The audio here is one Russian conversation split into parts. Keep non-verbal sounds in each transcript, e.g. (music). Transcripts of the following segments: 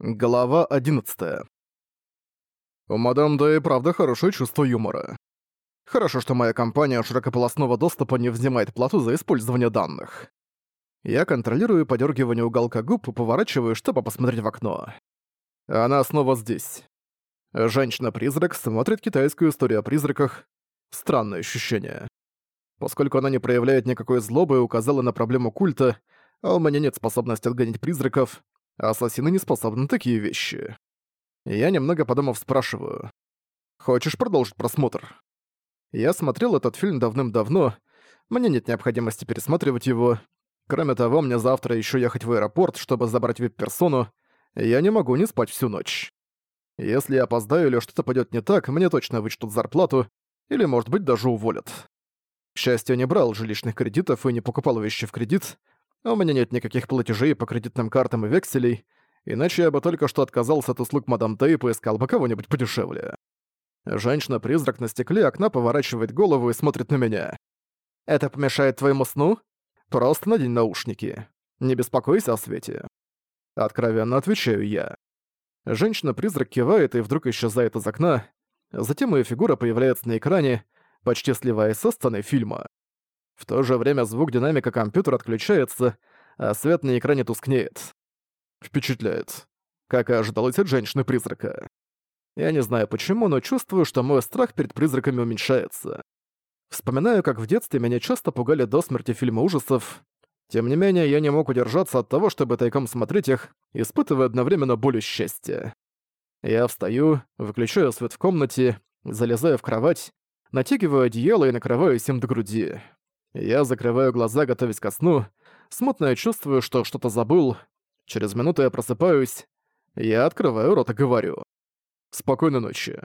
Глава 11. У мадам да и правда хорошее чувство юмора. Хорошо, что моя компания широкополосного доступа не взимает плату за использование данных. Я контролирую подергивание уголка губ и поворачиваю, чтобы посмотреть в окно. Она снова здесь. Женщина-призрак смотрит китайскую историю о призраках. Странное ощущение. Поскольку она не проявляет никакой злобы и указала на проблему культа, а у меня нет способности отгонять призраков, Ассасины не способны такие вещи. Я немного подумав спрашиваю. «Хочешь продолжить просмотр?» Я смотрел этот фильм давным-давно, мне нет необходимости пересматривать его. Кроме того, мне завтра еще ехать в аэропорт, чтобы забрать вип-персону, я не могу не спать всю ночь. Если я опоздаю или что-то пойдет не так, мне точно вычтут зарплату, или, может быть, даже уволят. К счастью, не брал жилищных кредитов и не покупал вещи в кредит, а у меня нет никаких платежей по кредитным картам и векселей, иначе я бы только что отказался от услуг мадам Т и поискал бы кого-нибудь подешевле. Женщина-призрак на стекле окна поворачивает голову и смотрит на меня. «Это помешает твоему сну? Просто надень наушники. Не беспокойся о свете». Откровенно отвечаю я. Женщина-призрак кивает и вдруг исчезает из окна, затем ее фигура появляется на экране, почти сливаясь со сценой фильма. В то же время звук динамика компьютера отключается, а свет на экране тускнеет. Впечатляет. Как и ожидалось от женщины-призрака. Я не знаю почему, но чувствую, что мой страх перед призраками уменьшается. Вспоминаю, как в детстве меня часто пугали до смерти фильмы ужасов. Тем не менее, я не мог удержаться от того, чтобы тайком смотреть их, испытывая одновременно боль и счастье. Я встаю, выключаю свет в комнате, залезаю в кровать, натягиваю одеяло и накрываюсь им до груди. Я закрываю глаза, готовясь ко сну. Смутно я чувствую, что что-то забыл. Через минуту я просыпаюсь. Я открываю рот и говорю. Спокойной ночи.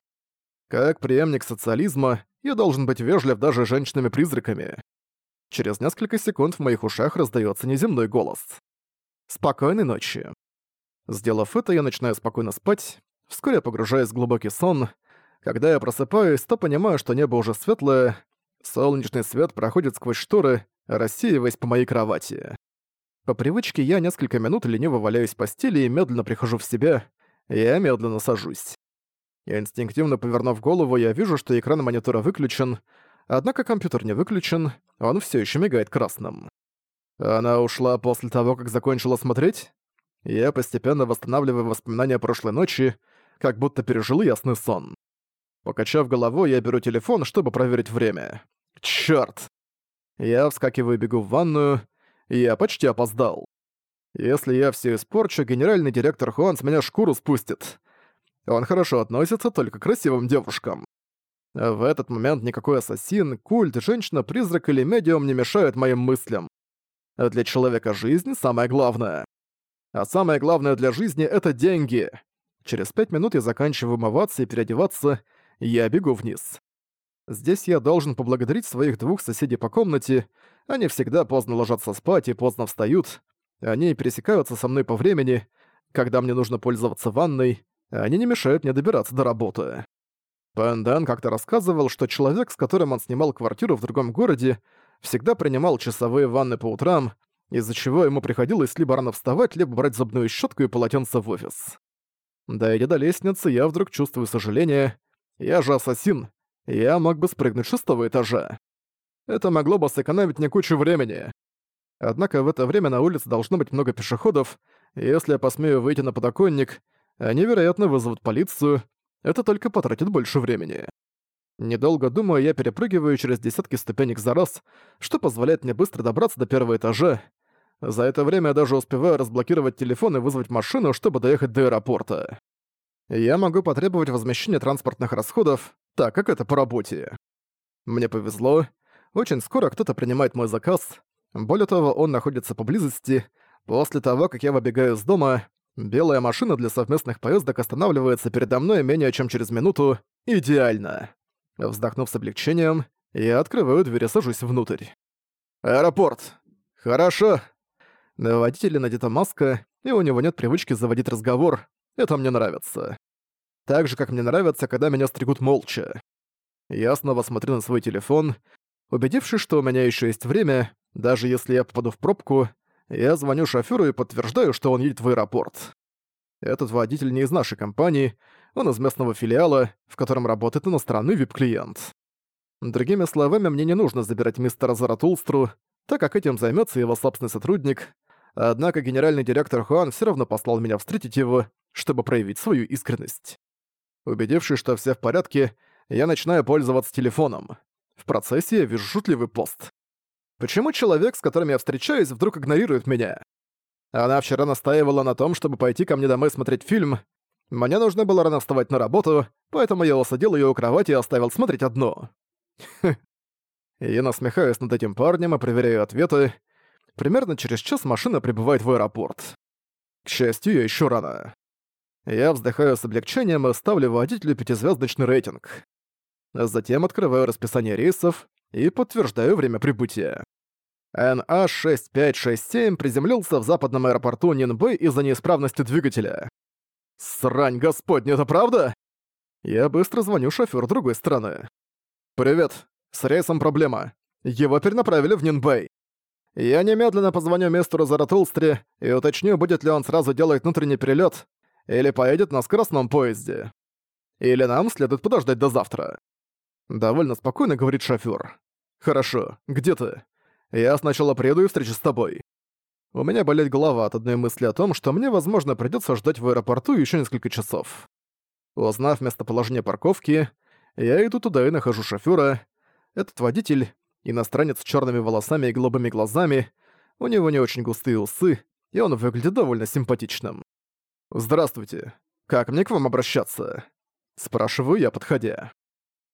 Как преемник социализма, я должен быть вежлив даже женщинами-призраками. Через несколько секунд в моих ушах раздается неземной голос. Спокойной ночи. Сделав это, я начинаю спокойно спать, вскоре погружаюсь в глубокий сон. Когда я просыпаюсь, то понимаю, что небо уже светлое, Солнечный свет проходит сквозь шторы, рассеиваясь по моей кровати. По привычке я несколько минут лениво валяюсь в постели и медленно прихожу в себя. Я медленно сажусь. Инстинктивно повернув голову, я вижу, что экран монитора выключен, однако компьютер не выключен, он все еще мигает красным. Она ушла после того, как закончила смотреть? Я постепенно восстанавливаю воспоминания прошлой ночи, как будто пережил ясный сон. Покачав головой, я беру телефон, чтобы проверить время. Чёрт! Я вскакиваю и бегу в ванную. Я почти опоздал. Если я все испорчу, генеральный директор Хуан с меня шкуру спустит. Он хорошо относится только к красивым девушкам. В этот момент никакой ассасин, культ, женщина-призрак или медиум не мешают моим мыслям. Для человека жизнь — самое главное. А самое главное для жизни — это деньги. Через пять минут я заканчиваю умываться и переодеваться, я бегу вниз. Здесь я должен поблагодарить своих двух соседей по комнате. Они всегда поздно ложатся спать и поздно встают. Они пересекаются со мной по времени. Когда мне нужно пользоваться ванной, они не мешают мне добираться до работы. Пэндан как-то рассказывал, что человек, с которым он снимал квартиру в другом городе, всегда принимал часовые ванны по утрам, из-за чего ему приходилось либо рано вставать, либо брать зубную щетку и полотенце в офис. Дойдя до лестницы, я вдруг чувствую сожаление, я же ассасин. Я мог бы спрыгнуть с шестого этажа. Это могло бы сэкономить мне кучу времени. Однако в это время на улице должно быть много пешеходов, если я посмею выйти на подоконник, они, вероятно, вызовут полицию, это только потратит больше времени. Недолго думая, я перепрыгиваю через десятки ступенек за раз, что позволяет мне быстро добраться до первого этажа. За это время я даже успеваю разблокировать телефон и вызвать машину, чтобы доехать до аэропорта я могу потребовать возмещения транспортных расходов, так как это по работе. Мне повезло. Очень скоро кто-то принимает мой заказ. Более того, он находится поблизости. После того, как я выбегаю из дома, белая машина для совместных поездок останавливается передо мной менее чем через минуту. Идеально. Вздохнув с облегчением, я открываю дверь и сажусь внутрь. Аэропорт. Хорошо. На водителя надета маска, и у него нет привычки заводить разговор, это мне нравится. Так же, как мне нравится, когда меня стригут молча. Я снова смотрю на свой телефон. Убедившись, что у меня еще есть время, даже если я попаду в пробку, я звоню шофёру и подтверждаю, что он едет в аэропорт. Этот водитель не из нашей компании, он из местного филиала, в котором работает иностранный вип-клиент. Другими словами, мне не нужно забирать мистера Заратулстру, так как этим займется его собственный сотрудник, однако генеральный директор Хуан все равно послал меня встретить его, чтобы проявить свою искренность. Убедившись, что все в порядке, я начинаю пользоваться телефоном. В процессе я вижу шутливый пост. Почему человек, с которым я встречаюсь, вдруг игнорирует меня? Она вчера настаивала на том, чтобы пойти ко мне домой смотреть фильм. Мне нужно было рано вставать на работу, поэтому я усадил её у кровати и оставил смотреть одну. (laughs) Я насмехаюсь над этим парнем и проверяю ответы. Примерно через час машина прибывает в аэропорт. К счастью, я ещё рано. Я вздыхаю с облегчением и ставлю водителю пятизвездочный рейтинг. Затем открываю расписание рейсов и подтверждаю время прибытия. NH6567 приземлился в западном аэропорту Нинбэй из-за неисправности двигателя. Срань господня, это правда? Я быстро звоню шофёру другой стороны. «Привет. С рейсом проблема. Его перенаправили в Нинбэй. Я немедленно позвоню мистеру Заратулстре и уточню, будет ли он сразу делать внутренний перелет или поедет на скоростном поезде. Или нам следует подождать до завтра». Довольно спокойно говорит шофёр. «Хорошо. Где ты?» Я сначала приеду и встречусь с тобой. У меня болит голова от одной мысли о том, что мне, возможно, придётся ждать в аэропорту ещё несколько часов. Узнав местоположение парковки, я иду туда и нахожу шофёра. Этот водитель — иностранец с чёрными волосами и голубыми глазами, у него не очень густые усы, и он выглядит довольно симпатичным. «Здравствуйте. Как мне к вам обращаться?» Спрашиваю я, подходя.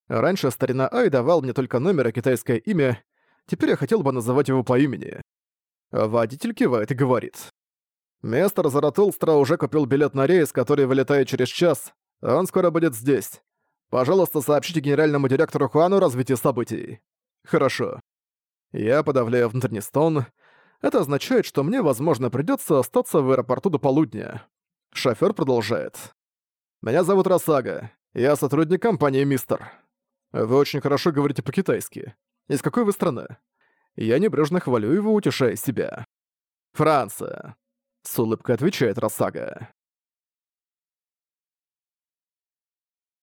Раньше старина Ай давал мне только номер и китайское имя, Теперь я хотел бы называть его по имени. Водитель кивает и говорит. Мистер Заратулстра уже купил билет на рейс, который вылетает через час. Он скоро будет здесь. Пожалуйста, сообщите генеральному директору Хуану развитие событий. Хорошо. Я подавляю внутренний стон. Это означает, что мне, возможно, придётся остаться в аэропорту до полудня. Шофёр продолжает. Меня зовут Росага. Я сотрудник компании «Мистер». Вы очень хорошо говорите по-китайски. Из какой вы страны?» Я небрежно хвалю его, утешая себя. «Франция», — с улыбкой отвечает Росага.